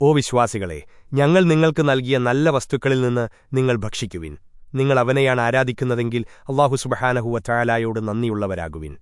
ഓ വിശ്വാസികളെ ഞങ്ങൾ നിങ്ങൾക്ക് നൽകിയ നല്ല വസ്തുക്കളിൽ നിന്ന് നിങ്ങൾ ഭക്ഷിക്കുവിൻ. നിങ്ങൾ അവനെയാണ് ആരാധിക്കുന്നതെങ്കിൽ അള്ളാഹു സുബഹാനഹുവ ചായാലായോട് നന്ദിയുള്ളവരാകുവിൻ.